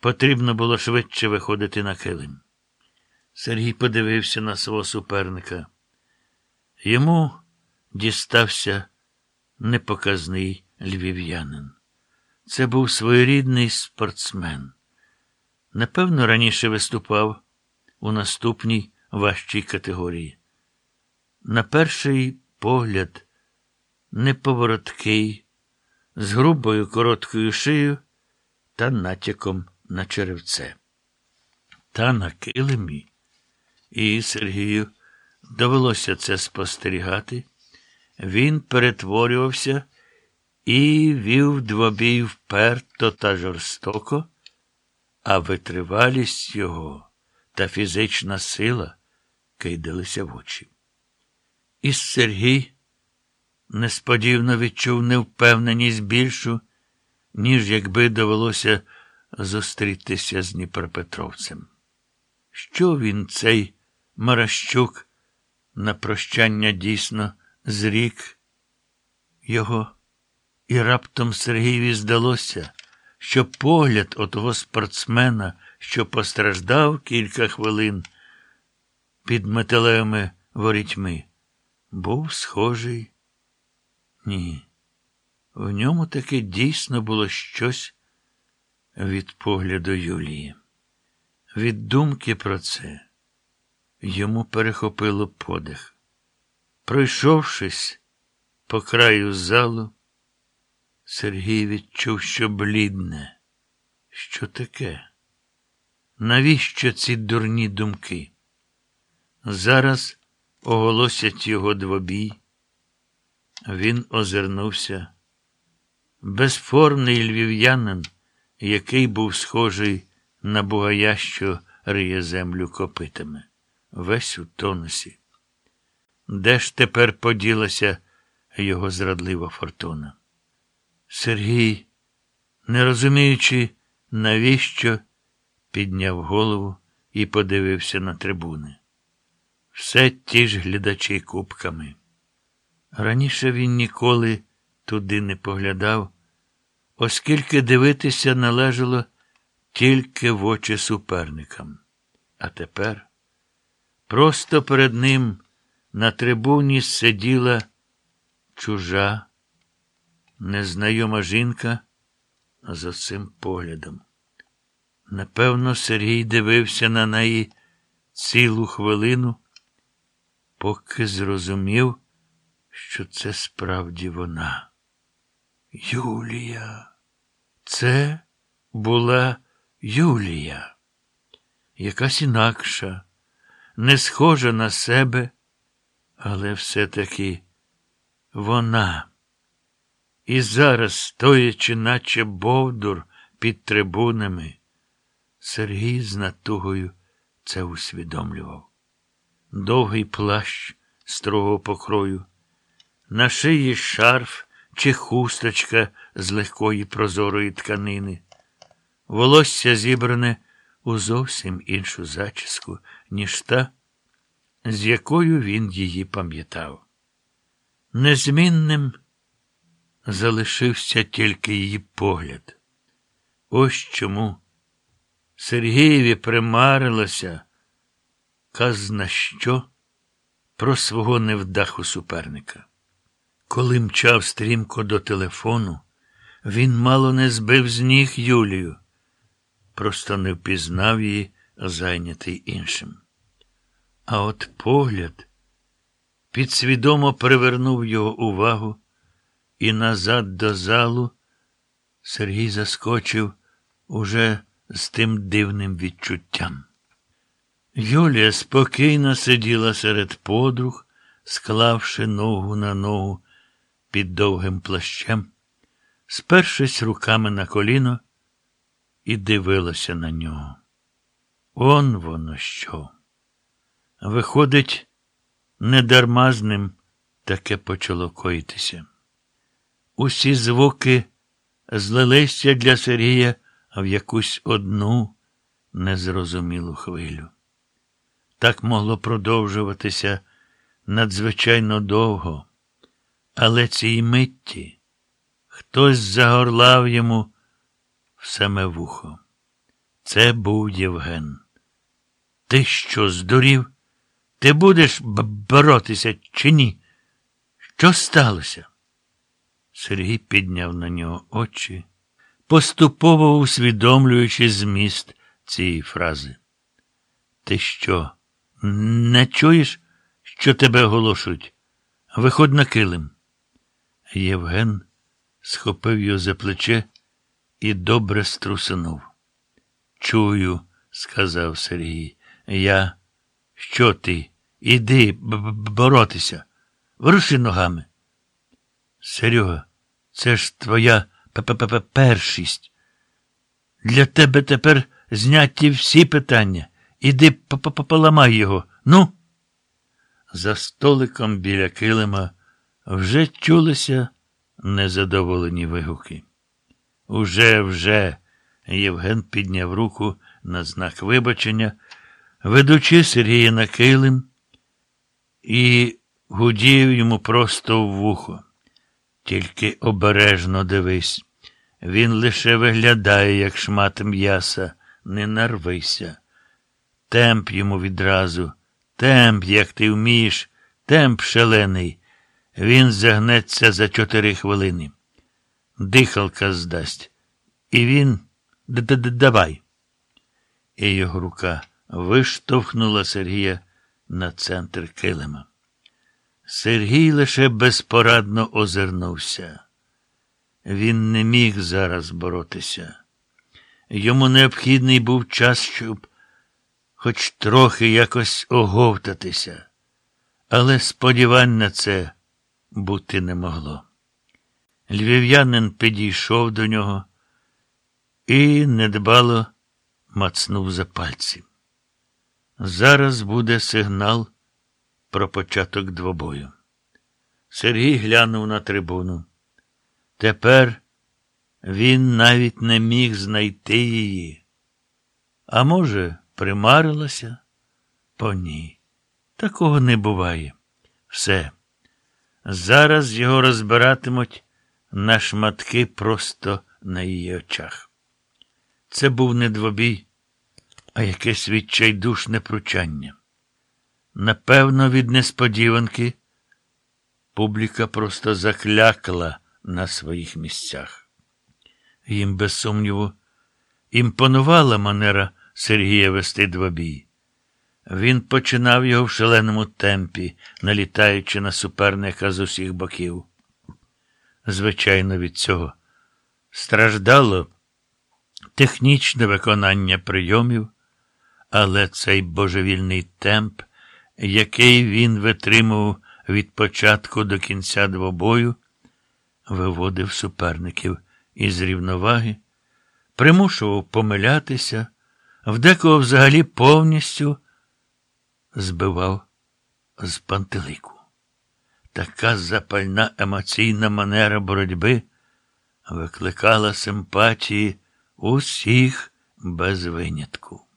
Потрібно було швидше виходити на килим. Сергій подивився на свого суперника. Йому дістався непоказний львів'янин. Це був своєрідний спортсмен. Напевно, раніше виступав у наступній важчій категорії. На перший погляд, неповороткий, з грубою короткою шиєю та натяком на черевце. Та на килимі. І Сергію довелося це спостерігати. Він перетворювався і вів двобій вперто та жорстоко, а витривалість його та фізична сила кидалися в очі. І Сергій несподівано відчув невпевненість більшу, ніж якби довелося зустрітися з Дніпропетровцем. Що він, цей Маращук, на прощання дійсно зрік його, і раптом Сергієві здалося, що погляд отого спортсмена, що постраждав кілька хвилин під металевими ворітьми, був схожий. Ні. В ньому таки дійсно було щось від погляду Юлії. Від думки про це йому перехопило подих. Пройшовшись по краю залу, Сергій відчув, що блідне. Що таке? Навіщо ці дурні думки? Зараз оголосять його двобій. Він озирнувся. Безформний львів'янин, який був схожий на бугая, що риє землю копитами, весь у тонусі. Де ж тепер поділася його зрадлива фортуна? Сергій, не розуміючи, навіщо, підняв голову і подивився на трибуни. Все ті ж глядачі кубками. Раніше він ніколи туди не поглядав, оскільки дивитися належало тільки в очі суперникам. А тепер просто перед ним на трибуні сиділа чужа, незнайома жінка з оцим поглядом. Напевно, Сергій дивився на неї цілу хвилину, поки зрозумів, що це справді вона. Юлія. Це була Юлія, якась інакша, не схожа на себе, але все-таки вона. І зараз, стоячи, наче Бовдур під трибунами, Сергій з натугою це усвідомлював. Довгий плащ строгого покрою, на шиї шарф чи хусточка з легкої прозорої тканини, волосся зібране у зовсім іншу зачіску, ніж та, з якою він її пам'ятав. Незмінним залишився тільки її погляд. Ось чому Сергієві примарилося казна що про свого невдаху суперника. Коли мчав стрімко до телефону, він мало не збив з ніг Юлію, просто не впізнав її, зайнятий іншим. А от погляд підсвідомо привернув його увагу, і назад до залу Сергій заскочив уже з тим дивним відчуттям. Юлія спокійно сиділа серед подруг, склавши ногу на ногу під довгим плащем, спершись руками на коліно, і дивилася на нього. Он воно що. Виходить, недарма з таке почало коїтися. Усі звуки злилися для Сергія в якусь одну незрозумілу хвилю. Так могло продовжуватися надзвичайно довго, але цій митті хтось загорлав йому в саме вухо. Це був Євген. Ти що, здурів? Ти будеш боротися чи ні? Що сталося? Сергій підняв на нього очі, поступово усвідомлюючи зміст цієї фрази. Ти що, не чуєш, що тебе оголошують? Виходь на килим. Євген схопив його за плече і добре струсунув. Чую, сказав Сергій. Я. Що ти? Іди б- б- боротися. Воруши ногами. Серега, це ж твоя п-п-п- першість. Для тебе тепер зняті всі питання. Іди п- п- п- поламай його. Ну. За столиком біля килима вже чулися незадоволені вигуки. Уже, вже. Євген підняв руку на знак вибачення, ведучи Сергія на килим і гудів йому просто в вухо. Тільки обережно дивись. Він лише виглядає, як шмат м'яса, не нарвися. Темп йому відразу, темп, як ти вмієш, темп шалений. Він загнеться за чотири хвилини. Дихалка здасть. І він д-д-д- давай. І його рука виштовхнула Сергія на центр килима. Сергій лише безпорадно озирнувся. Він не міг зараз боротися. Йому необхідний був час, щоб хоч трохи якось оговтатися, але сподівань на це бути не могло. Львів'янин підійшов до нього і недбало мацнув за пальці. Зараз буде сигнал про початок двобою. Сергій глянув на трибуну. Тепер він навіть не міг знайти її. А може, примарилася? По ні. Такого не буває. Все. Зараз його розбиратимуть на шматки просто на її очах. Це був не двобій, а якесь відчайдушне пручання. Напевно, від несподіванки публіка просто заклякла на своїх місцях. Їм, без сумніву, імпонувала манера Сергія вести двобій. Він починав його в шаленому темпі, налітаючи на суперника з усіх боків. Звичайно, від цього страждало технічне виконання прийомів, але цей божевільний темп, який він витримував від початку до кінця двобою, виводив суперників із рівноваги, примушував помилятися, в декого взагалі повністю збивав з пантелику. Така запальна емоційна манера боротьби викликала симпатії усіх без винятку.